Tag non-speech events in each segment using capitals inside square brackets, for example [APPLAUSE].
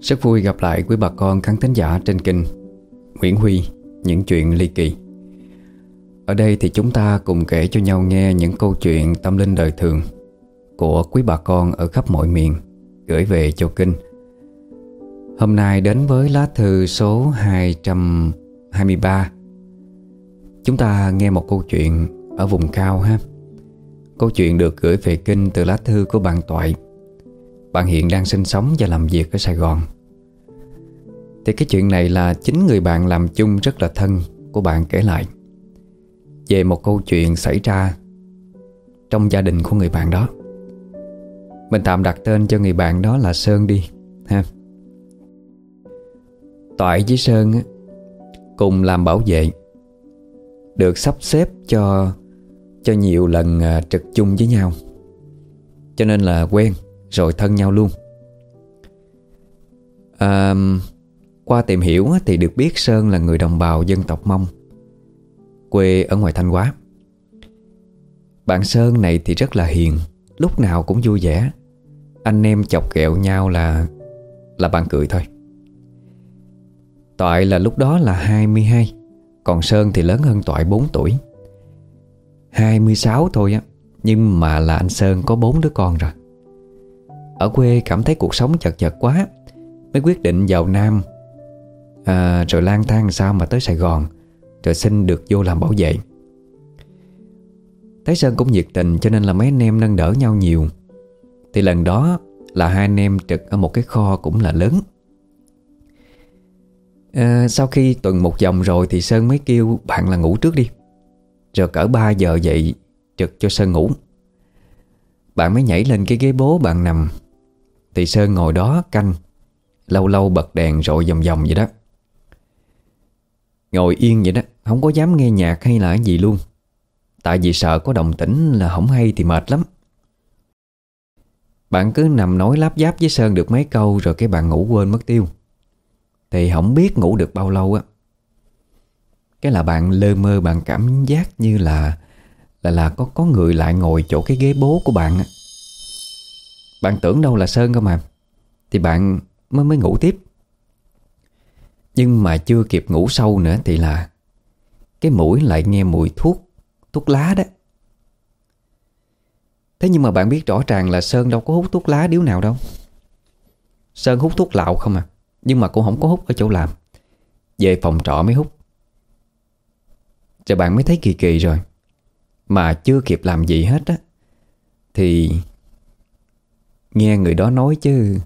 Rất vui gặp lại quý bà con khán thính giả trên kênh Nguyễn Huy, Những chuyện ly kỳ. Ở đây thì chúng ta cùng kể cho nhau nghe những câu chuyện tâm linh đời thường Của quý bà con ở khắp mọi miền, Gửi về cho kênh. Hôm nay đến với lá thư số 223 Chúng ta nghe một câu chuyện ở vùng cao ha. Câu chuyện được gửi về kinh từ lá thư của bạn Toại. Bạn hiện đang sinh sống và làm việc ở Sài Gòn. Thì cái chuyện này là chính người bạn làm chung rất là thân của bạn kể lại Về một câu chuyện xảy ra trong gia đình của người bạn đó. Mình tạm đặt tên cho người bạn đó là Sơn đi, ha. Toại với Sơn cùng làm bảo vệ, Được sắp xếp cho cho nhiều lần à, trực chung với nhau. Cho nên là quen. Rồi thân nhau luôn. À, Qua tìm hiểu thì được biết Sơn là người đồng bào dân tộc Mông Quê ở ngoài Thanh Hóa. Bạn Sơn này thì rất là hiền Lúc nào cũng vui vẻ. Anh em chọc ghẹo nhau là Là bạn cười thôi. Toại là lúc đó là 22 Còn Sơn thì lớn hơn Toại 4 tuổi. 26 thôi á Nhưng mà là anh Sơn có bốn đứa con rồi. Ở quê cảm thấy cuộc sống chật chật quá Mới quyết định vào Nam à, Rồi lang thang sao mà tới Sài Gòn Rồi xin được vô làm bảo vệ. Thấy Sơn cũng nhiệt tình Cho nên là mấy anh em nâng đỡ nhau nhiều. Thì lần đó là hai anh em trực Ở một cái kho cũng là lớn. À, Sau khi tuần một vòng rồi Thì Sơn mới kêu bạn là ngủ trước đi. Rồi cỡ 3 giờ dậy Trực cho Sơn ngủ. Bạn mới nhảy lên cái ghế bố bạn nằm. Thì Sơn ngồi đó canh, Lâu lâu bật đèn rội vòng vòng vậy đó. Ngồi yên vậy đó, Không có dám nghe nhạc hay là gì luôn. Tại vì sợ có động tĩnh là không hay thì mệt lắm. Bạn cứ nằm nói láp giáp với Sơn được mấy câu Rồi cái bạn ngủ quên mất tiêu. Thì không biết ngủ được bao lâu á. Cái là bạn lơ mơ, bạn cảm giác như là Là là có có người lại ngồi chỗ cái ghế bố của bạn bạn tưởng đâu là Sơn cơ mà. Thì bạn mới mới ngủ tiếp. Nhưng mà chưa kịp ngủ sâu nữa thì là Cái mũi lại nghe mùi thuốc Thuốc lá đó. Thế nhưng mà bạn biết rõ ràng là Sơn đâu có hút thuốc lá điếu nào đâu. Sơn hút thuốc lạo không à Nhưng mà cũng không có hút ở chỗ làm. Về phòng trọ mới hút. Rồi bạn mới thấy kỳ kỳ rồi. Mà chưa kịp làm gì hết á, Thì Nghe người đó nói chứ.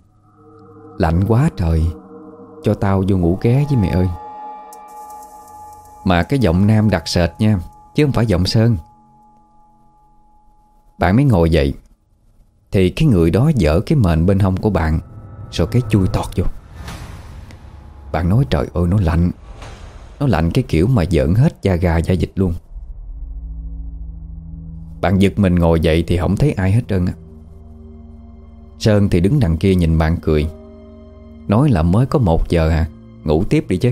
Lạnh quá trời. Cho tao vô ngủ ké với mẹ ơi. Mà cái giọng nam đặc sệt nha, Chứ không phải giọng Sơn. Bạn mới ngồi dậy, Thì cái người đó dở cái mền bên hông của bạn, Rồi cái chui tọt vô. Bạn nói, trời ơi, nó lạnh. Nó lạnh cái kiểu mà giỡn hết da gà da dịch luôn. Bạn giật mình ngồi dậy thì không thấy ai hết trơn á. Sơn thì đứng đằng kia nhìn bạn cười. Nói là mới có một giờ hả Ngủ tiếp đi chứ.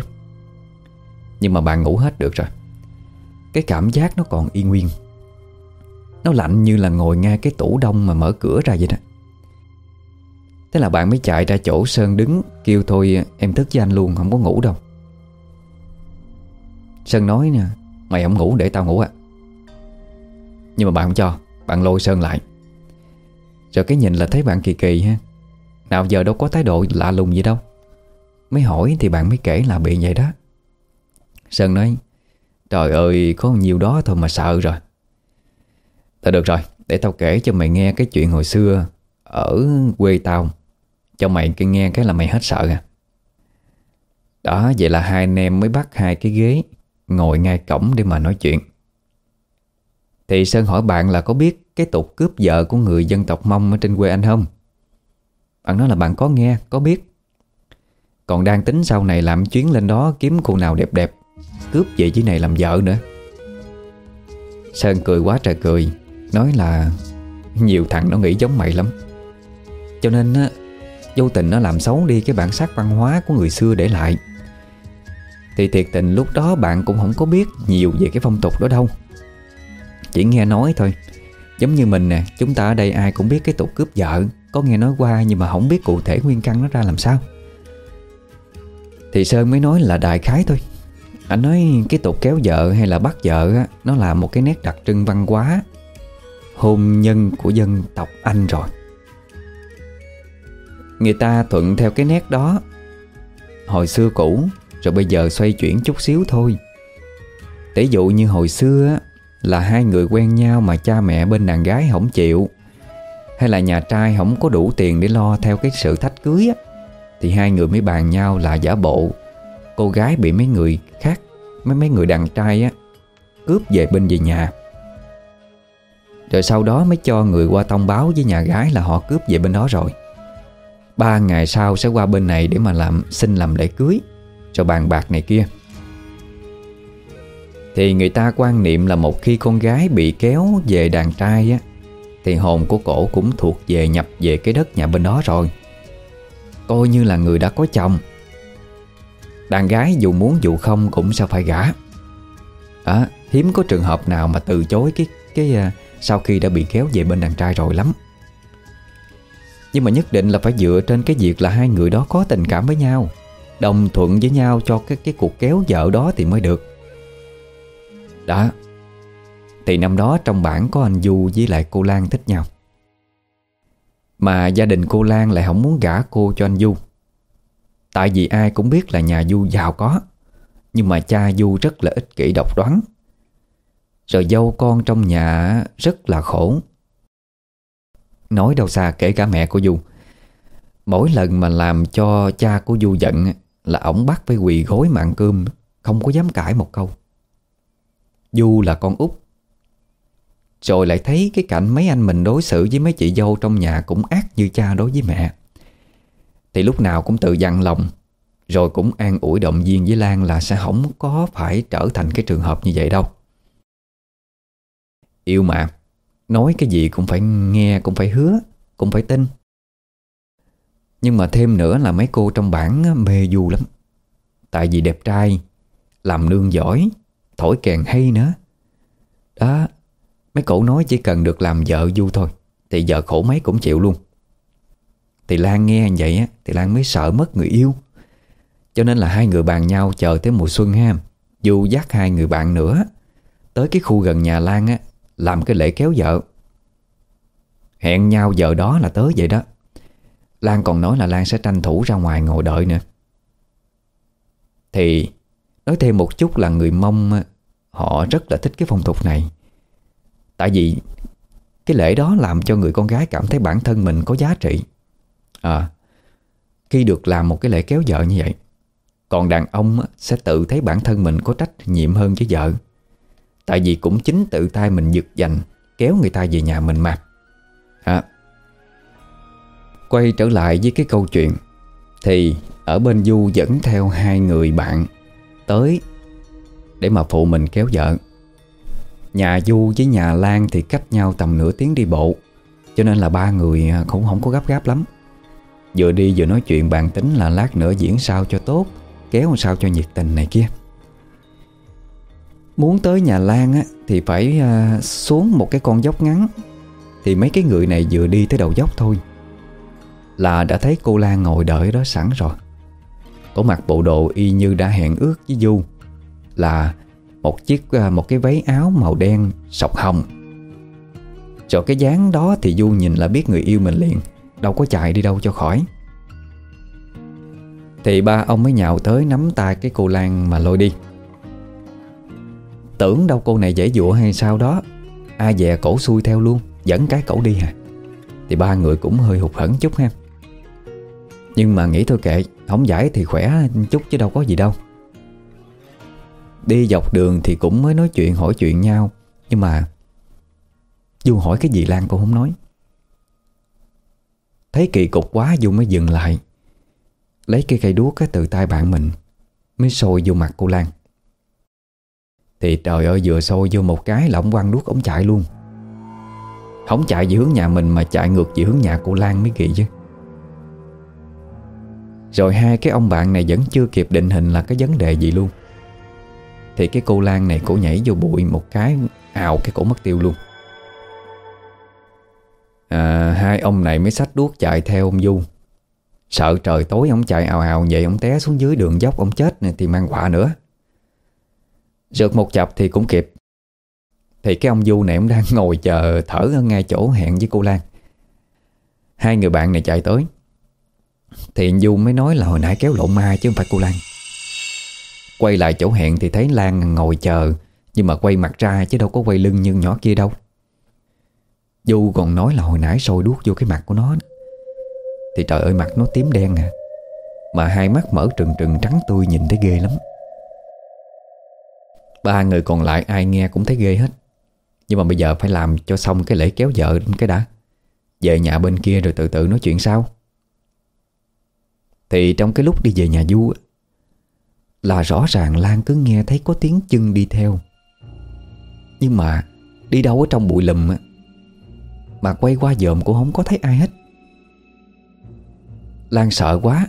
Nhưng mà bạn ngủ hết được rồi. Cái cảm giác nó còn y nguyên. Nó lạnh như là ngồi ngay cái tủ đông mà mở cửa ra vậy đó. Thế là bạn mới chạy ra chỗ Sơn đứng, Kêu thôi, em thức với anh luôn, Không có ngủ đâu. Sơn nói nè, Mày không ngủ để tao ngủ à. Nhưng mà bạn không cho, Bạn lôi Sơn lại. Rồi cái nhìn là thấy bạn kỳ kỳ ha. Nào giờ đâu có thái độ lạ lùng gì đâu. Mới hỏi thì bạn mới kể là bị vậy đó. Sơn nói, Trời ơi, có nhiều đó thôi mà sợ rồi. Thôi được rồi, Để tao kể cho mày nghe cái chuyện hồi xưa Ở quê tao, Cho mày nghe cái là mày hết sợ à. Đó, vậy là hai anh em mới bắt hai cái ghế, Ngồi ngay cổng để mà nói chuyện. Thì Sơn hỏi bạn là có biết cái tục cướp vợ của người dân tộc Mông Ở trên quê anh không? Bạn nói là bạn có nghe, có biết. Còn đang tính sau này làm chuyến lên đó Kiếm cô nào đẹp đẹp Cướp về dưới này làm vợ nữa. Sơn cười quá trời cười Nói là Nhiều thằng nó nghĩ giống mày lắm. Cho nên á Vô tình nó làm xấu đi cái bản sắc văn hóa của người xưa để lại. Thì thiệt tình lúc đó bạn cũng không có biết nhiều về cái phong tục đó đâu. Chỉ nghe nói thôi. Giống như mình nè Chúng ta ở đây ai cũng biết cái tục cướp vợ. Có nghe nói qua nhưng mà không biết cụ thể nguyên căn nó ra làm sao. Thì Sơn mới nói là đại khái thôi. Anh nói cái tục kéo vợ hay là bắt vợ á, Nó là một cái nét đặc trưng văn hóa Hôn nhân của dân tộc Anh rồi. Người ta thuận theo cái nét đó Hồi xưa cũ Rồi bây giờ xoay chuyển chút xíu thôi. Tỷ dụ như hồi xưa là hai người quen nhau mà cha mẹ bên đàn gái không chịu. Hay là nhà trai không có đủ tiền để lo theo cái sự thách cưới á, Thì hai người mới bàn nhau là giả bộ. Cô gái bị mấy người khác, Mấy mấy người đàn trai á, Cướp về bên về nhà. Rồi sau đó mới cho người qua thông báo với nhà gái là họ cướp về bên đó rồi. Ba ngày sau sẽ qua bên này để mà làm, xin làm lễ cưới Cho bàn bạc này kia. Thì người ta quan niệm là một khi con gái bị kéo về đàn trai á Thì hồn của cổ cũng thuộc về nhập về cái đất nhà bên đó rồi. Coi như là người đã có chồng. Đàn gái dù muốn dù không cũng sẽ phải gả. À, Hiếm có trường hợp nào mà từ chối cái cái uh, sau khi đã bị kéo về bên đàn trai rồi lắm. Nhưng mà nhất định là phải dựa trên cái việc là hai người đó có tình cảm với nhau Đồng thuận với nhau cho cái, cái cuộc kéo vợ đó thì mới được. Đó. Thì năm đó trong bản có anh Du với lại cô Lan thích nhau. Mà gia đình cô Lan lại không muốn gả cô cho anh Du. Tại vì ai cũng biết là nhà Du giàu có. Nhưng mà cha Du rất là ích kỷ độc đoán. Rồi dâu con trong nhà rất là khổ. Nói đâu xa kể cả mẹ của Du. Mỗi lần mà làm cho cha của Du giận Là ổng bắt phải quỳ gối mạng cơm, Không có dám cãi một câu. Du là con út. Rồi lại thấy cái cảnh mấy anh mình đối xử với mấy chị dâu trong nhà cũng ác như cha đối với mẹ. Thì lúc nào cũng tự dặn lòng, Rồi cũng an ủi động viên với Lan là sẽ không có phải trở thành cái trường hợp như vậy đâu. Yêu mà, Nói cái gì cũng phải nghe, Cũng phải hứa, Cũng phải tin. Nhưng mà thêm nữa là mấy cô trong bản mê du lắm. Tại vì đẹp trai, Làm nương giỏi Thổi kèn hay nữa. Đó, Mấy cổ nói chỉ cần được làm vợ du thôi, Thì vợ khổ mấy cũng chịu luôn. Thì Lan nghe vậy á, Thì Lan mới sợ mất người yêu. Cho nên là hai người bàn nhau chờ tới mùa xuân ha. Du dắt hai người bạn nữa, Tới cái khu gần nhà Lan á, làm cái lễ kéo vợ. Hẹn nhau giờ đó là tới vậy đó. Lan còn nói là Lan sẽ tranh thủ ra ngoài ngồi đợi nữa. Thì Nói thêm một chút là người Mông Họ rất là thích cái phong tục này. Tại vì Cái lễ đó làm cho người con gái cảm thấy bản thân mình có giá trị. À Khi được làm một cái lễ kéo vợ như vậy, Còn đàn ông sẽ tự thấy bản thân mình có trách nhiệm hơn với vợ. Tại vì cũng chính tự tay mình giật dành, Kéo người ta về nhà mình mà. À. Quay trở lại với cái câu chuyện, Thì ở bên Du dẫn theo hai người bạn. Tới Để mà phụ mình kéo vợ. Nhà Du với nhà Lan thì cách nhau tầm nửa tiếng đi bộ Cho nên là ba người cũng không có gấp gáp lắm. Vừa đi vừa nói chuyện bàn tính là lát nữa diễn sao cho tốt Kéo sao cho nhiệt tình này kia. Muốn tới nhà Lan á, thì phải à, xuống một cái con dốc ngắn. Thì mấy cái người này vừa đi tới đầu dốc thôi. Là đã thấy cô Lan ngồi đợi đó sẵn rồi. Cổ mặc bộ đồ y như đã hẹn ước với Du, Là một chiếc à, một cái váy áo màu đen sọc hồng. Rồi cái dáng đó thì Du nhìn là biết người yêu mình liền, Đâu có chạy đi đâu cho khỏi. Thì ba ông mới nhào tới nắm tay cái cô Lan mà lôi đi. Tưởng đâu cô này dễ dụa hay sao đó Ai dè cổ xuôi theo luôn, Dẫn cái cổ đi hả? Thì ba người cũng hơi hụt hẫng chút ha. Nhưng mà nghĩ thôi kệ không giải thì khỏe chút chứ đâu có gì đâu. Đi dọc đường thì cũng mới nói chuyện, hỏi chuyện nhau. Nhưng mà Du hỏi cái gì Lan cô không nói. Thấy kỳ cục quá Du mới dừng lại. Lấy cái cây đuốc từ tay bạn mình, Mới sôi vô mặt cô Lan. Thì trời ơi, vừa sôi vô một cái là ông quăng đuốc, ông chạy luôn. Không chạy về hướng nhà mình mà chạy ngược về hướng nhà cô Lan mới kỳ chứ. Rồi hai cái ông bạn này vẫn chưa kịp định hình là cái vấn đề gì luôn. Thì cái cô Lan này cổ nhảy vô bụi một cái ào cái cổ mất tiêu luôn. À, Hai ông này mới xách đuốc chạy theo ông Du Sợ trời tối ông chạy ào ào vậy Ông té xuống dưới đường dốc ông chết này Thì mang quả nữa. Rượt một chập thì cũng kịp. Thì cái ông Du này ông đang [LAUGHS] ngồi chờ Thở ở ngay chỗ hẹn với cô Lan. Hai người bạn này chạy tới. Thì anh Du mới nói là hồi nãy kéo lộn ma chứ không phải cô Lan. Quay lại chỗ hẹn thì thấy Lan ngồi chờ, Nhưng mà quay mặt ra chứ đâu có quay lưng như nhỏ kia đâu. Du còn nói là hồi nãy sôi đuốc vô cái mặt của nó Thì trời ơi mặt nó tím đen à. Mà hai mắt mở trừng trừng trắng tươi nhìn thấy ghê lắm. Ba người còn lại ai nghe cũng thấy ghê hết. Nhưng mà bây giờ phải làm cho xong cái lễ kéo vợ cái đã. Về nhà bên kia rồi từ từ nói chuyện sau. Thì trong cái lúc đi về nhà Du Là rõ ràng Lan cứ nghe thấy có tiếng chân đi theo. Nhưng mà Đi đâu ở trong bụi lùm Mà quay qua dòm cũng không có thấy ai hết. Lan sợ quá,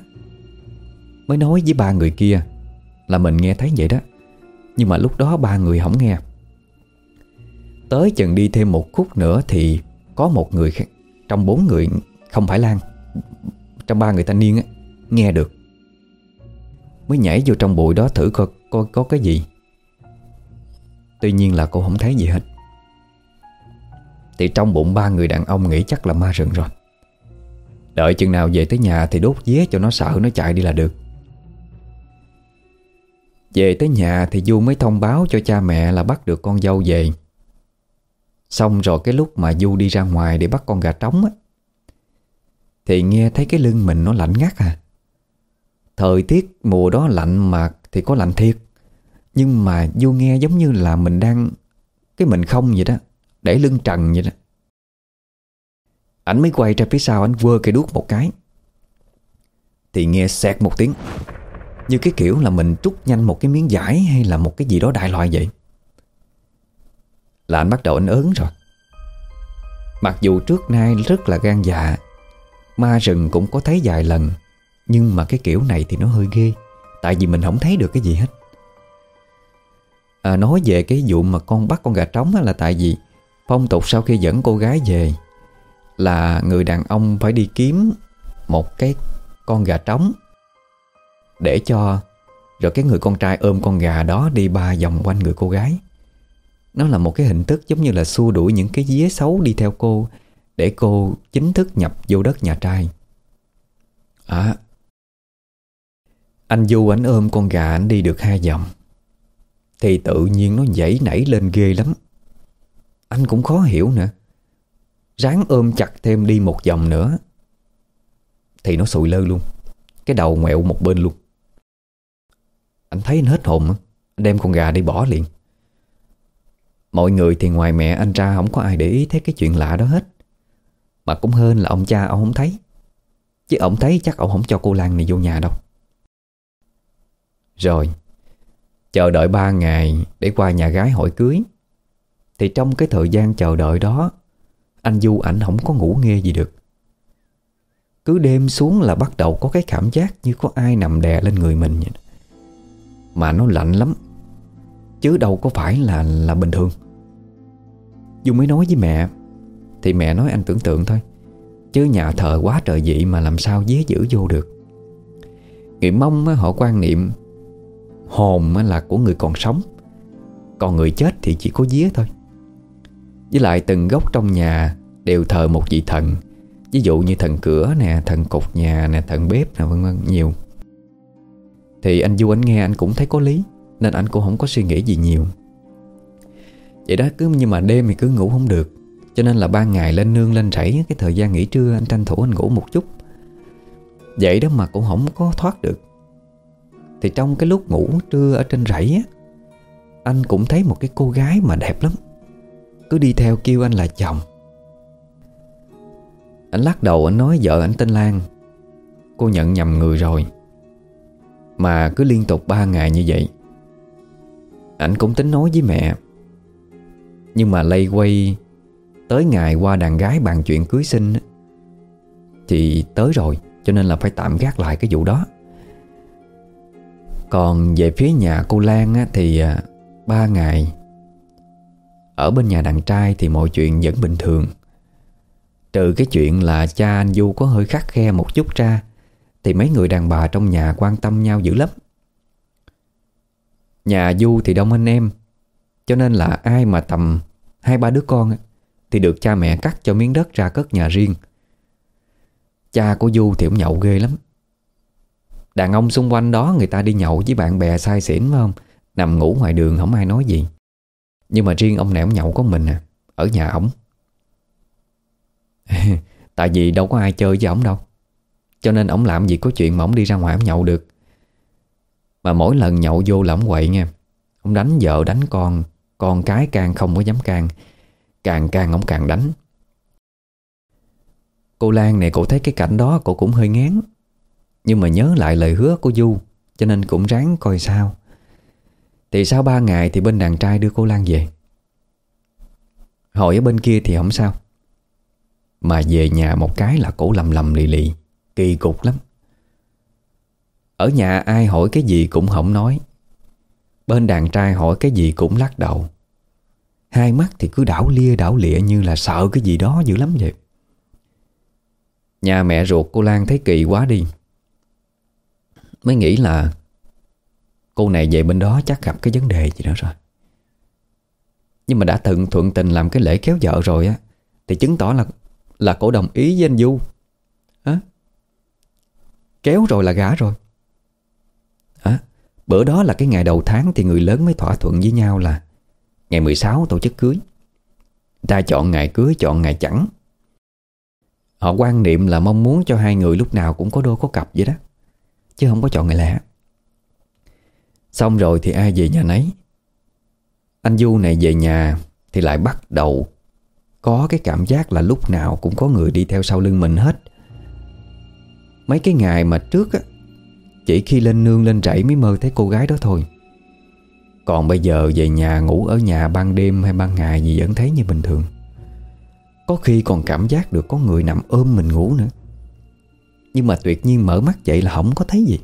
Mới nói với ba người kia Là mình nghe thấy vậy đó. Nhưng mà lúc đó ba người không nghe. Tới chừng đi thêm một khúc nữa Thì có một người Trong bốn người, không phải Lan, Trong ba người thanh niên á Nghe được. Mới nhảy vô trong bụi đó thử coi có, có cái gì. Tuy nhiên là cô không thấy gì hết. Thì trong bụng ba người đàn ông nghĩ chắc là ma rừng rồi. Đợi chừng nào về tới nhà thì đốt vé cho nó sợ nó chạy đi là được. Về tới nhà thì Du mới thông báo cho cha mẹ là bắt được con dâu về. Xong rồi cái lúc mà Du đi ra ngoài để bắt con gà trống á Thì nghe thấy cái lưng mình nó lạnh ngắt à. Thời tiết mùa đó lạnh mà thì có lạnh thiệt. Nhưng mà Du nghe giống như là mình đang, Cái mình không vậy đó, Để lưng trần vậy đó. Ảnh mới quay ra phía sau, Ảnh vơ cây đuốc một cái. Thì nghe xẹt một tiếng, Như cái kiểu là mình trút nhanh một cái miếng giải Hay là một cái gì đó đại loại vậy. Là anh bắt đầu anh ớn rồi. Mặc dù trước nay rất là gan dạ Ma rừng cũng có thấy vài lần. Nhưng mà cái kiểu này thì nó hơi ghê Tại vì mình không thấy được cái gì hết. À, Nói về cái vụ mà con bắt con gà trống là tại vì Phong tục sau khi dẫn cô gái về Là người đàn ông phải đi kiếm Một cái con gà trống Để cho Rồi cái người con trai ôm con gà đó Đi ba vòng quanh người cô gái. Nó là một cái hình thức giống như là xua đuổi những cái dế xấu đi theo cô Để cô chính thức nhập vô đất nhà trai. À anh Du anh ôm con gà anh đi được hai vòng. Thì tự nhiên nó dãy nảy lên ghê lắm. Anh cũng khó hiểu nữa. Ráng ôm chặt thêm đi một vòng nữa. Thì nó sụi lơ luôn. Cái đầu ngoẹo một bên luôn. Anh thấy anh hết hồn Anh đem con gà đi bỏ liền. Mọi người thì ngoài mẹ anh ra Không có ai để ý thấy cái chuyện lạ đó hết. Mà cũng hơn là ông cha ông không thấy. Chứ ông thấy chắc ông không cho cô Lan này vô nhà đâu. Rồi, Chờ đợi ba ngày Để qua nhà gái hỏi cưới. Thì trong cái thời gian chờ đợi đó, Anh Du ảnh không có ngủ nghe gì được. Cứ đêm xuống là bắt đầu có cái cảm giác Như có ai nằm đè lên người mình. Vậy. Mà nó lạnh lắm, Chứ đâu có phải là là bình thường. Du mới nói với mẹ, Thì mẹ nói anh tưởng tượng thôi, Chứ nhà thờ quá trời dị mà làm sao dế giữ vô được. Người mong họ quan niệm Hồn là của người còn sống. Còn người chết thì chỉ có vía thôi. Với lại từng gốc trong nhà Đều thờ một vị thần. Ví dụ như thần cửa nè, Thần cột nhà nè, Thần bếp nè, vân vân, nhiều. Thì anh Du, anh nghe, anh cũng thấy có lý, Nên anh cũng không có suy nghĩ gì nhiều. Vậy đó, cứ nhưng mà đêm thì cứ ngủ không được. Cho nên là ban ngày lên nương, lên rẫy, Cái thời gian nghỉ trưa, anh tranh thủ anh ngủ một chút. Vậy đó mà cũng không có thoát được. Thì trong cái lúc ngủ trưa ở trên rẫy á, Anh cũng thấy một cái cô gái mà đẹp lắm. Cứ đi theo kêu anh là chồng. Anh lắc đầu, anh nói, vợ anh tên Lan. Cô nhận nhầm người rồi. Mà cứ liên tục ba ngày như vậy. Anh cũng tính nói với mẹ. Nhưng mà lây quay Tới ngày qua đàn gái bàn chuyện cưới sinh Thì tới rồi, Cho nên là phải tạm gác lại cái vụ đó. Còn về phía nhà cô Lan á, Thì à, ba ngày. Ở bên nhà đàn trai Thì mọi chuyện vẫn bình thường. Trừ cái chuyện là cha anh Du có hơi khắc khe một chút ra Thì mấy người đàn bà trong nhà quan tâm nhau dữ lắm. Nhà Du thì đông anh em Cho nên là ai mà tầm Hai ba đứa con Thì được cha mẹ cắt cho miếng đất ra cất nhà riêng. Cha của Du thì cũng nhậu ghê lắm. Đàn ông xung quanh đó, người ta đi nhậu với bạn bè sai xỉn, phải không? Nằm ngủ ngoài đường, không ai nói gì. Nhưng mà riêng ông nẻo nhậu có mình à Ở nhà ổng. [LAUGHS] Tại vì đâu có ai chơi với ổng đâu. Cho nên ổng làm gì có chuyện mà ổng đi ra ngoài ổng nhậu được. Mà mỗi lần nhậu vô là ổng quậy nha. Ông đánh vợ, đánh con. Con cái càng không có dám can. Càng càng ổng càng đánh. Cô Lan này, cô thấy cái cảnh đó, cô cũng hơi ngán. Nhưng mà nhớ lại lời hứa của Du, Cho nên cũng ráng coi sao. Thì sau ba ngày thì bên đàn trai đưa cô Lan về. Hồi ở bên kia thì không sao. Mà về nhà một cái là cổ lầm lầm lì lì, Kỳ cục lắm. Ở nhà ai hỏi cái gì cũng không nói. Bên đàn trai hỏi cái gì cũng lắc đầu. Hai mắt thì cứ đảo lia đảo lịa như là sợ cái gì đó dữ lắm vậy. Nhà mẹ ruột cô Lan thấy kỳ quá đi. Mới nghĩ là Cô này về bên đó chắc gặp cái vấn đề gì đó rồi. Nhưng mà đã thuận thuận tình làm cái lễ kéo vợ rồi á, Thì chứng tỏ là Là cổ đồng ý với anh Du. Hả? Kéo rồi là gả rồi. Hả? Bữa đó là cái ngày đầu tháng Thì người lớn mới thỏa thuận với nhau là Ngày 16 tổ chức cưới. Ta chọn ngày cưới, chọn ngày chẳng. Họ quan niệm là mong muốn cho hai người lúc nào cũng có đôi có cặp vậy đó. Chứ không có chọn ngày lẻ Xong rồi thì ai về nhà nấy? Anh Du này về nhà Thì lại bắt đầu Có cái cảm giác là lúc nào cũng có người đi theo sau lưng mình hết. Mấy cái ngày mà trước á, Chỉ khi lên nương lên rẫy mới mơ thấy cô gái đó thôi. Còn bây giờ về nhà ngủ ở nhà ban đêm hay ban ngày gì vẫn thấy như bình thường. Có khi còn cảm giác được có người nằm ôm mình ngủ nữa. Nhưng mà tuyệt nhiên mở mắt dậy là không có thấy gì.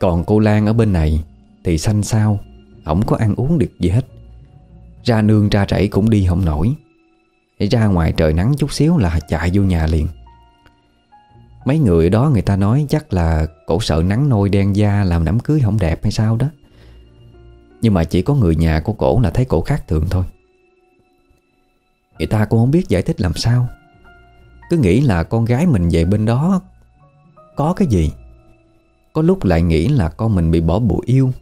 Còn cô Lan ở bên này Thì xanh xao, Không có ăn uống được gì hết. Ra nương ra rẫy cũng đi không nổi. Ra ngoài trời nắng chút xíu là chạy vô nhà liền. Mấy người đó người ta nói chắc là Cổ sợ nắng nôi đen da Làm đám cưới không đẹp hay sao đó. Nhưng mà chỉ có người nhà của cổ là thấy cổ khác thường thôi. Người ta cũng không biết giải thích làm sao. Cứ nghĩ là con gái mình về bên đó Có cái gì? Có lúc lại nghĩ là con mình bị bỏ bụi yêu.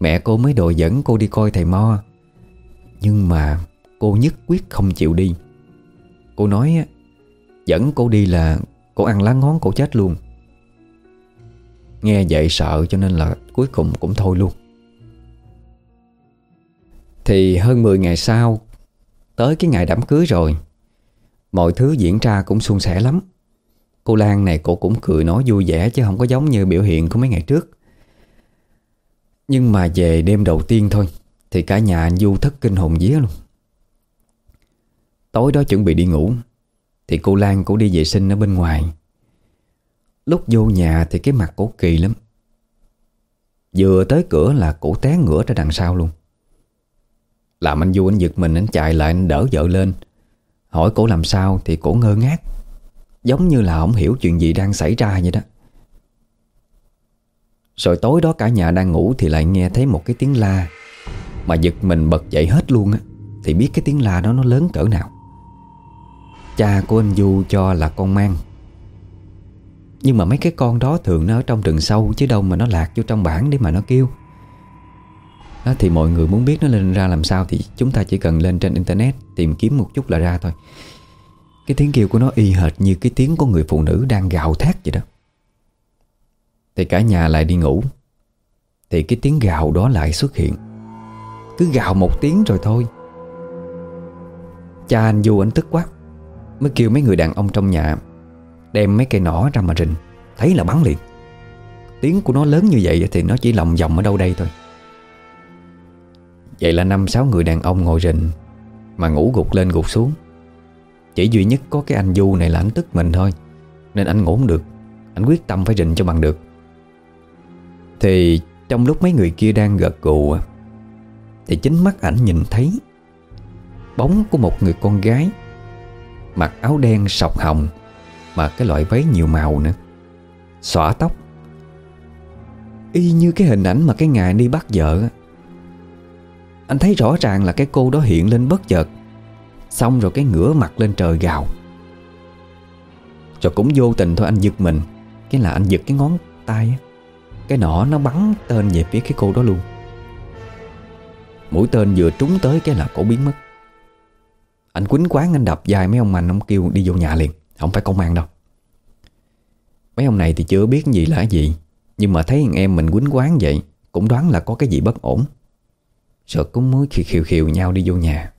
Mẹ cô mới đòi dẫn cô đi coi thầy Mo. Nhưng mà cô nhất quyết không chịu đi. Cô nói Dẫn cô đi là cô ăn lá ngón cô chết luôn. Nghe vậy sợ cho nên là cuối cùng cũng thôi luôn. Thì hơn 10 ngày sau, Tới cái ngày đám cưới rồi Mọi thứ diễn ra cũng suôn sẻ lắm. Cô Lan này cô cũng cười nói vui vẻ Chứ không có giống như biểu hiện của mấy ngày trước. Nhưng mà về đêm đầu tiên thôi, Thì cả nhà anh Du thất kinh hồn vía luôn. Tối đó chuẩn bị đi ngủ, Thì cô Lan cũng đi vệ sinh ở bên ngoài. Lúc vô nhà thì cái mặt cổ kỳ lắm. Vừa tới cửa là cổ té ngửa ra đằng sau luôn. Làm anh Du anh giật mình, anh chạy lại, anh đỡ vợ lên. Hỏi cổ làm sao thì cổ ngơ ngác. Giống như là không hiểu chuyện gì đang xảy ra vậy đó. Rồi tối đó cả nhà đang ngủ thì lại nghe thấy một cái tiếng la. Mà giật mình bật dậy hết luôn á, Thì biết cái tiếng la đó nó lớn cỡ nào. Cha của anh Du cho là con mang. Nhưng mà mấy cái con đó thường nó ở trong rừng sâu Chứ đâu mà nó lạc vô trong bản để mà nó kêu đó, Thì mọi người muốn biết nó lên ra làm sao Thì chúng ta chỉ cần lên trên internet Tìm kiếm một chút là ra thôi. Cái tiếng kêu của nó y hệt như cái tiếng của người phụ nữ đang gào thét vậy đó. Thì cả nhà lại đi ngủ. Thì cái tiếng gào đó lại xuất hiện. Cứ gào một tiếng rồi thôi. Cha anh Du anh tức quá. Mới kêu mấy người đàn ông trong nhà Đem mấy cây nỏ ra mà rình. Thấy là bắn liền. Tiếng của nó lớn như vậy thì nó chỉ lòng vòng ở đâu đây thôi. Vậy là năm sáu người đàn ông ngồi rình, Mà ngủ gục lên gục xuống. Chỉ duy nhất có cái anh Du này là anh tức mình thôi, Nên anh ngủ không được. Anh quyết tâm phải rình cho bằng được. Thì trong lúc mấy người kia đang gật gù, Thì chính mắt ảnh nhìn thấy Bóng của một người con gái, Mặc áo đen sọc hồng, Mà cái loại váy nhiều màu nữa, Xõa tóc. Y như cái hình ảnh mà cái ngày đi bắt vợ anh thấy rõ ràng là cái cô đó hiện lên bất chợt. Xong rồi cái ngửa mặt lên trời gào. Rồi cũng vô tình thôi anh giật mình. Cái là anh giật cái ngón tay Cái nỏ nó bắn tên về phía cái cô đó luôn. Mũi tên vừa trúng tới cái là cổ biến mất. Anh quýnh quán anh đập dài mấy ông mạnh Ông kêu đi vô nhà liền. Không phải công an đâu. Mấy ông này thì chưa biết gì là gì. Nhưng mà thấy anh em mình quýnh quán vậy, Cũng đoán là có cái gì bất ổn. Rồi cũng mới khi khiều khiều nhau đi vô nhà.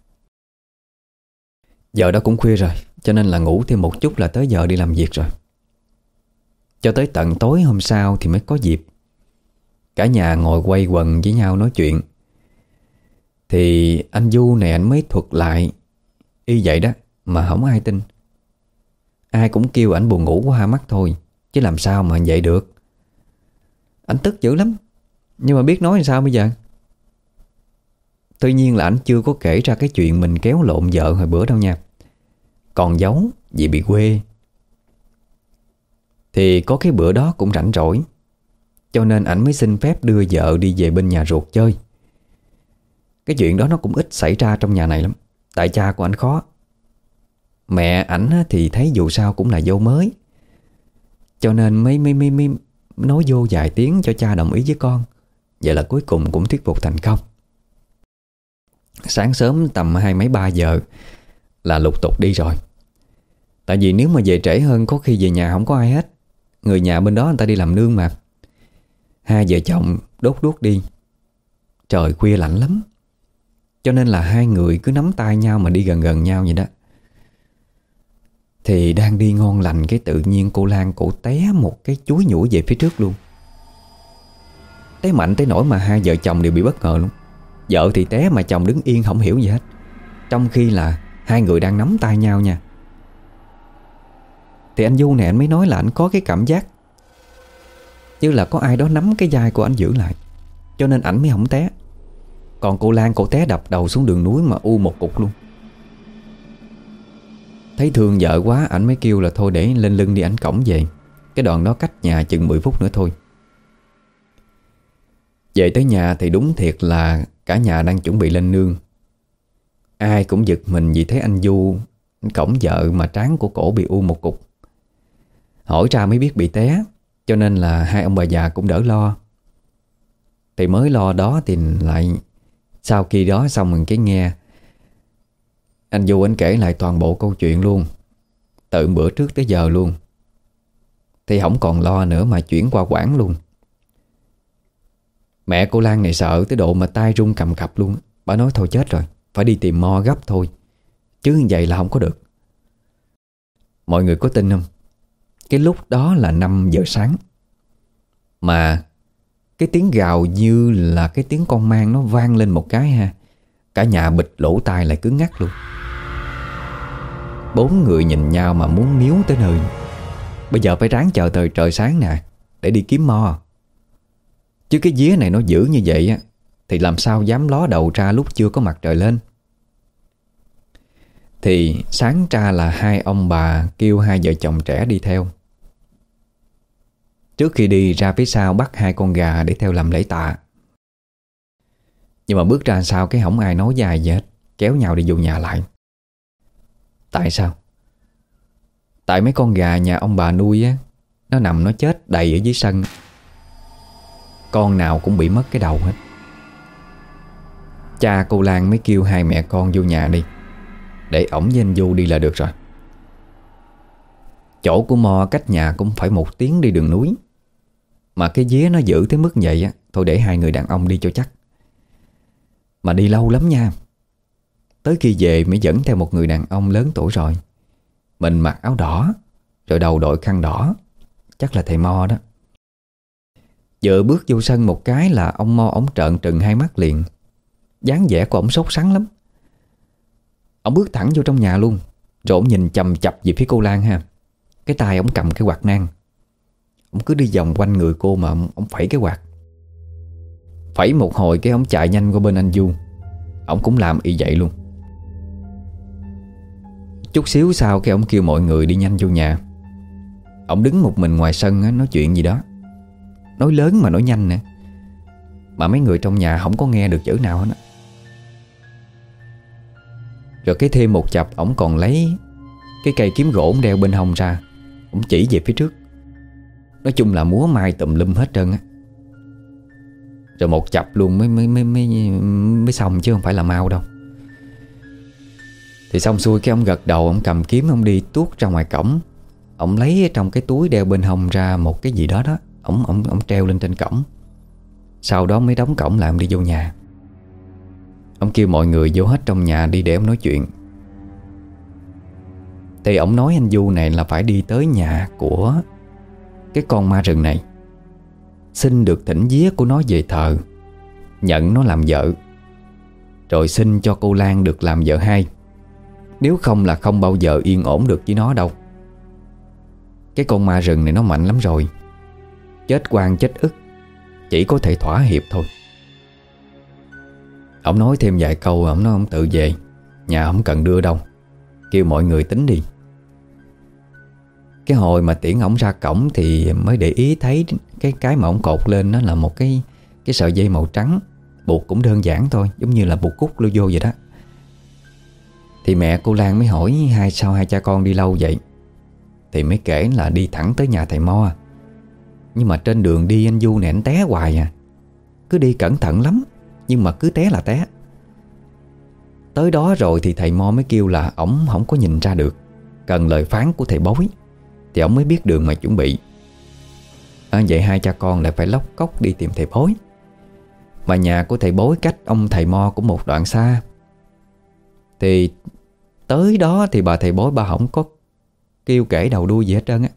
Giờ đó cũng khuya rồi, Cho nên là ngủ thêm một chút là tới giờ đi làm việc rồi. Cho tới tận tối hôm sau thì mới có dịp. Cả nhà ngồi quay quần với nhau nói chuyện. Thì anh Du này anh mới thuật lại, Y vậy đó, Mà không ai tin. Ai cũng kêu ảnh buồn ngủ quá mắt thôi, Chứ làm sao mà vậy được. Anh tức dữ lắm, Nhưng mà biết nói làm sao bây giờ? Tuy nhiên là anh chưa có kể ra cái chuyện mình kéo lộn vợ hồi bữa đâu nha. Còn giấu vì bị quê. Thì có cái bữa đó cũng rảnh rỗi, Cho nên ảnh mới xin phép đưa vợ đi về bên nhà ruột chơi. Cái chuyện đó nó cũng ít xảy ra trong nhà này lắm, Tại cha của ảnh khó. Mẹ ảnh thì thấy dù sao cũng là vô mới, Cho nên mấy mấy mấy mấy nói vô vài tiếng cho cha đồng ý với con. Vậy là cuối cùng cũng thuyết phục thành công. Sáng sớm tầm hai mấy ba giờ Là lục tục đi rồi. Tại vì nếu mà về trễ hơn, Có khi về nhà không có ai hết. Người nhà bên đó người ta đi làm nương mà. Hai vợ chồng đốt đuốc đi. Trời khuya lạnh lắm. Cho nên là hai người cứ nắm tay nhau Mà đi gần gần nhau vậy đó. Thì đang đi ngon lành Cái tự nhiên cô Lan cổ té Một cái chuối nhũi về phía trước luôn. Té mạnh tới nỗi mà hai vợ chồng đều bị bất ngờ luôn. Vợ thì té mà chồng đứng yên không hiểu gì hết. Trong khi là Hai người đang nắm tay nhau nha. Thì anh Du này anh mới nói là anh có cái cảm giác Như là có ai đó nắm cái vai của anh giữ lại. Cho nên ảnh mới không té. Còn cô Lan, cô té đập đầu xuống đường núi mà u một cục luôn. Thấy thương vợ quá, Ảnh mới kêu là thôi để lên lưng đi, ảnh cổng về. Cái đoạn đó cách nhà chừng 10 phút nữa thôi. Về tới nhà thì đúng thiệt là Cả nhà đang chuẩn bị lên nương. Ai cũng giật mình vì thấy anh Du, Cổng vợ mà trán của cổ bị u một cục. Hỏi ra mới biết bị té, Cho nên là hai ông bà già cũng đỡ lo. Thì mới lo đó thì lại, Sau khi đó xong mình cái nghe. Anh Du anh kể lại toàn bộ câu chuyện luôn, Từ bữa trước tới giờ luôn. Thì không còn lo nữa mà chuyển qua quản luôn. Mẹ cô Lan này sợ tới độ mà tay run cầm cập luôn Bà nói thôi chết rồi, Phải đi tìm mo gấp thôi. Chứ như vậy là không có được. Mọi người có tin không? Cái lúc đó là 5 giờ sáng. Mà Cái tiếng gào như là cái tiếng con mang Nó vang lên một cái ha. Cả nhà bịch lỗ tai lại cứ ngắt luôn. Bốn người nhìn nhau mà muốn miếu tới nơi. Bây giờ phải ráng chờ thời trời sáng nè, Để đi kiếm mo. Chứ cái día này nó dữ như vậy á, Thì làm sao dám ló đầu ra lúc chưa có mặt trời lên? Thì sáng ra là hai ông bà kêu hai vợ chồng trẻ đi theo. Trước khi đi ra phía sau bắt hai con gà để theo làm lễ tạ. Nhưng mà bước ra sau cái không ai nói dài gì hết, Kéo nhau đi vô nhà lại. Tại sao? Tại mấy con gà nhà ông bà nuôi á, Nó nằm nó chết đầy ở dưới sân con nào cũng bị mất cái đầu hết. Cha cô Lan mới kêu hai mẹ con vô nhà đi, Để ổng với anh Du đi là được rồi. Chỗ của Mo cách nhà cũng phải một tiếng đi đường núi. Mà cái dế nó giữ tới mức vậy á, Thôi để hai người đàn ông đi cho chắc. Mà đi lâu lắm nha. Tới khi về mới dẫn theo một người đàn ông lớn tuổi rồi. Mình mặc áo đỏ, Rồi đầu đội khăn đỏ. Chắc là thầy Mo đó. Vừa bước vô sân một cái là ông Mo ổng trợn trừng hai mắt liền. Dáng vẻ của ổng sốt sắng lắm. Ông bước thẳng vô trong nhà luôn. Rồi ổng nhìn chầm chập về phía cô Lan ha. Cái tay ổng cầm cái quạt nang. Ông cứ đi vòng quanh người cô mà ông, phẩy cái quạt. Phẩy một hồi cái ông chạy nhanh qua bên anh Du. Ông cũng làm y vậy luôn. Chút xíu sau cái ông kêu mọi người đi nhanh vô nhà. Ông đứng một mình ngoài sân nói chuyện gì đó. Nói lớn mà nói nhanh nè. Mà mấy người trong nhà không có nghe được chữ nào hết đó. Rồi cái thêm một chập Ông còn lấy Cái cây kiếm gỗ đeo bên hông ra Ông chỉ về phía trước. Nói chung là múa mai tùm lum hết trơn á. Rồi một chập luôn mới mới mới mới, mới xong chứ không phải là mau đâu. Thì xong xuôi cái ông gật đầu Ông cầm kiếm ông đi tuốt ra ngoài cổng. Ông lấy trong cái túi đeo bên hông ra Một cái gì đó đó. Ông, ông, ông treo lên trên cổng. Sau đó mới đóng cổng làm đi vô nhà. Ông kêu mọi người vô hết trong nhà đi để ông nói chuyện. Thì ông nói anh Du này là phải đi tới nhà của Cái con ma rừng này. Xin được thỉnh vía của nó về thờ Nhận nó làm vợ. Rồi xin cho cô Lan được làm vợ hai. Nếu không là không bao giờ yên ổn được với nó đâu. Cái con ma rừng này nó mạnh lắm rồi. Chết quan chết ức. Chỉ có thể thỏa hiệp thôi. Ông nói thêm vài câu, Ông nói ông tự về. Nhà không cần đưa đâu? Kêu mọi người tính đi. Cái hồi mà tiễn ổng ra cổng Thì mới để ý thấy Cái cái mà ổng cột lên Nó là một cái cái sợi dây màu trắng. Buộc cũng đơn giản thôi, Giống như là buộc cúc lưu vô vậy đó. Thì mẹ cô Lan mới hỏi hai, Sao hai cha con đi lâu vậy? Thì mới kể là đi thẳng tới nhà thầy Mo. Nhưng mà trên đường đi anh Du này anh té hoài à. Cứ đi cẩn thận lắm Nhưng mà cứ té là té. Tới đó rồi thì thầy Mo mới kêu là Ổng không có nhìn ra được Cần lời phán của thầy bói. Thì ổng mới biết đường mà chuẩn bị. À, Vậy hai cha con lại phải lóc cốc đi tìm thầy bói. Mà nhà của thầy bói cách ông thầy Mo cũng một đoạn xa. Thì tới đó thì bà thầy bói bà không có kêu kể đầu đuôi gì hết trơn á.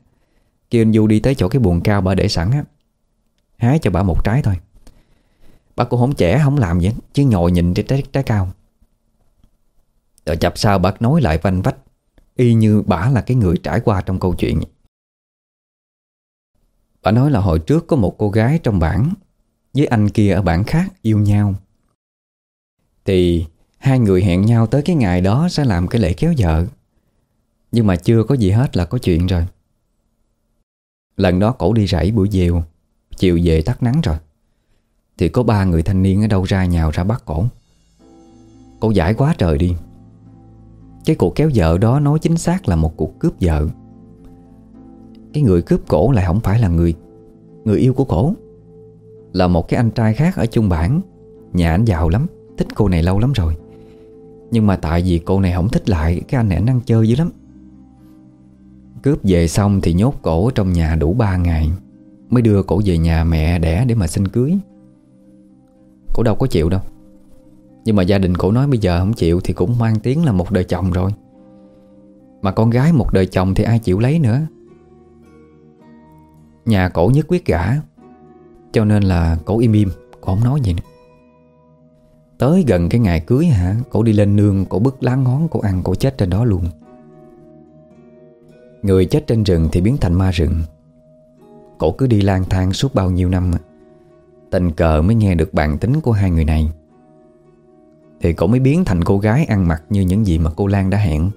Kêu anh Du đi tới chỗ cái buồn cao bà để sẵn á. Hái cho bà một trái thôi. Bà cũng không trẻ không làm gì Chứ ngồi nhìn trái, trái, trái cao. Rồi chập sau bà nói lại vanh vách Y như bà là cái người trải qua trong câu chuyện. Bà nói là hồi trước có một cô gái trong bản Với anh kia ở bản khác yêu nhau. Thì hai người hẹn nhau tới cái ngày đó Sẽ làm cái lễ kéo vợ. Nhưng mà chưa có gì hết là có chuyện rồi. Lần đó cổ đi rẫy buổi chiều. Chiều về tắt nắng rồi. Thì có ba người thanh niên ở đâu ra nhào ra bắt cổ. Cổ giải quá trời đi. Cái cuộc kéo vợ đó nói chính xác là một cuộc cướp vợ. Cái người cướp cổ lại không phải là người Người yêu của cổ. Là một cái anh trai khác ở chung bản Nhà anh giàu lắm, Thích cô này lâu lắm rồi. Nhưng mà tại vì cô này không thích lại, Cái anh này anh ăn chơi dữ lắm. Cướp về xong thì nhốt cổ trong nhà đủ 3 ngày, Mới đưa cổ về nhà mẹ đẻ để mà xin cưới. Cổ đâu có chịu đâu. Nhưng mà gia đình cổ nói bây giờ không chịu Thì cũng mang tiếng là một đời chồng rồi. Mà con gái một đời chồng thì ai chịu lấy nữa? Nhà cổ nhất quyết gả, Cho nên là cổ im im, Cổ không nói gì nữa. Tới gần cái ngày cưới hả, Cổ đi lên nương, Cổ bứt lá ngón, Cổ ăn, cổ chết trên đó luôn. Người chết trên rừng thì biến thành ma rừng. Cổ cứ đi lang thang suốt bao nhiêu năm, Tình cờ mới nghe được bản tính của hai người này. Thì cổ mới biến thành cô gái ăn mặc như những gì mà cô Lan đã hẹn.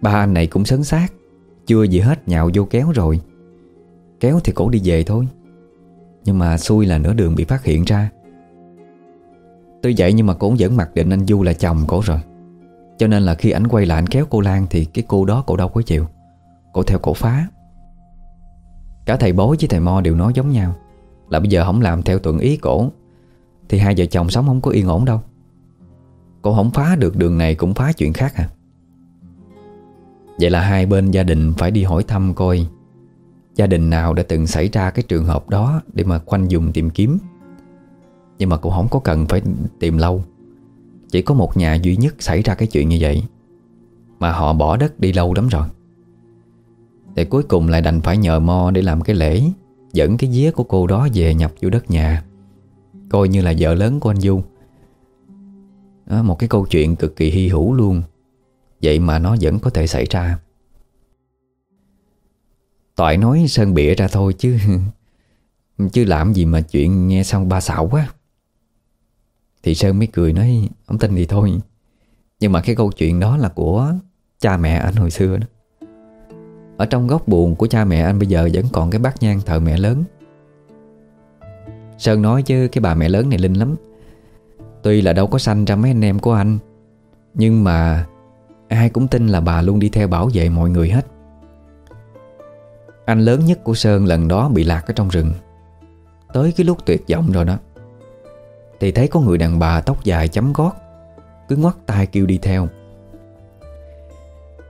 Ba anh này cũng sấn sát Chưa gì hết nhạo vô kéo rồi. Kéo thì cổ đi về thôi, Nhưng mà xui là nửa đường bị phát hiện ra. Tuy vậy nhưng mà cổ vẫn mặc định anh Du là chồng cổ rồi. Cho nên là khi ảnh quay lại anh kéo cô Lan Thì cái cô đó cổ đâu có chịu. Cổ theo cổ phá. Cả thầy bố với thầy Mo đều nói giống nhau. Là bây giờ không làm theo tuần ý cổ, Thì hai vợ chồng sống không có yên ổn đâu. Cổ không phá được đường này cũng phá chuyện khác à. Vậy là hai bên gia đình phải đi hỏi thăm coi Gia đình nào đã từng xảy ra cái trường hợp đó Để mà khoanh dùng tìm kiếm. Nhưng mà cũng không có cần phải tìm lâu. Chỉ có một nhà duy nhất xảy ra cái chuyện như vậy. Mà họ bỏ đất đi lâu lắm rồi. Thì cuối cùng lại đành phải nhờ Mo để làm cái lễ Dẫn cái día của cô đó về nhập vô đất nhà. Coi như là vợ lớn của anh Du. Đó, Một cái câu chuyện cực kỳ hy hữu luôn. Vậy mà nó vẫn có thể xảy ra. Toại nói Sơn bịa ra thôi chứ [LAUGHS] Chứ làm gì mà chuyện nghe xong ba xạo quá. Thì Sơn mới cười nói Ông tin thì thôi. Nhưng mà cái câu chuyện đó là của Cha mẹ anh hồi xưa đó. Ở trong góc buồn của cha mẹ anh bây giờ Vẫn còn cái bát nhang thờ mẹ lớn. Sơn nói chứ, cái bà mẹ lớn này linh lắm. Tuy là đâu có sanh ra mấy anh em của anh, Nhưng mà Ai cũng tin là bà luôn đi theo bảo vệ mọi người hết. Anh lớn nhất của Sơn lần đó bị lạc ở trong rừng. Tới cái lúc tuyệt vọng rồi đó. Thì thấy có người đàn bà tóc dài chấm gót, Cứ ngoắt tay kêu đi theo.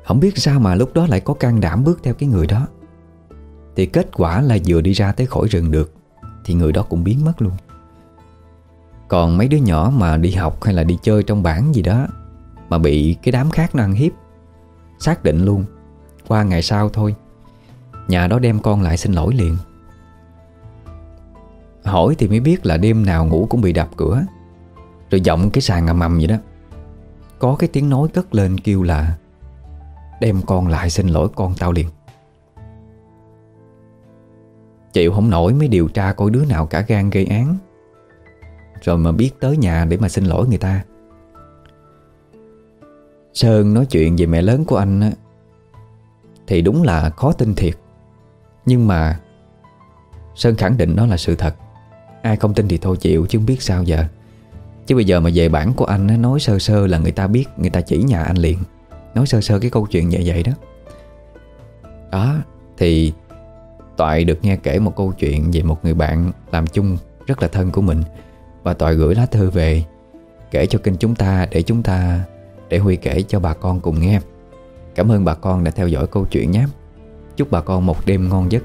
Không biết sao mà lúc đó lại có can đảm bước theo cái người đó. Thì kết quả là vừa đi ra tới khỏi rừng được, Thì người đó cũng biến mất luôn. Còn mấy đứa nhỏ mà đi học hay là đi chơi trong bản gì đó, Mà bị cái đám khác nó ăn hiếp, Xác định luôn, Qua ngày sau thôi, Nhà đó đem con lại xin lỗi liền. Hỏi thì mới biết là đêm nào ngủ cũng bị đập cửa, Rồi giọng cái sàn ngầm mầm vậy đó. Có cái tiếng nói cất lên kêu là Đem con lại xin lỗi con tao liền. Chịu không nổi mới điều tra coi đứa nào cả gan gây án. Rồi mà biết tới nhà để mà xin lỗi người ta. Sơn nói chuyện về mẹ lớn của anh á, Thì đúng là khó tin thiệt. Nhưng mà Sơn khẳng định đó là sự thật. Ai không tin thì thôi chịu chứ không biết sao giờ. Chứ bây giờ mà về bản của anh Nói sơ sơ là người ta biết, Người ta chỉ nhà anh liền. Nói sơ sơ cái câu chuyện vậy vậy đó. Đó, Thì Toại được nghe kể một câu chuyện Về một người bạn làm chung rất là thân của mình Và Toại gửi lá thư về Kể cho kênh chúng ta Để chúng ta, Để Huy kể cho bà con cùng nghe. Cảm ơn bà con đã theo dõi câu chuyện nhé. Chúc bà con một đêm ngon giấc.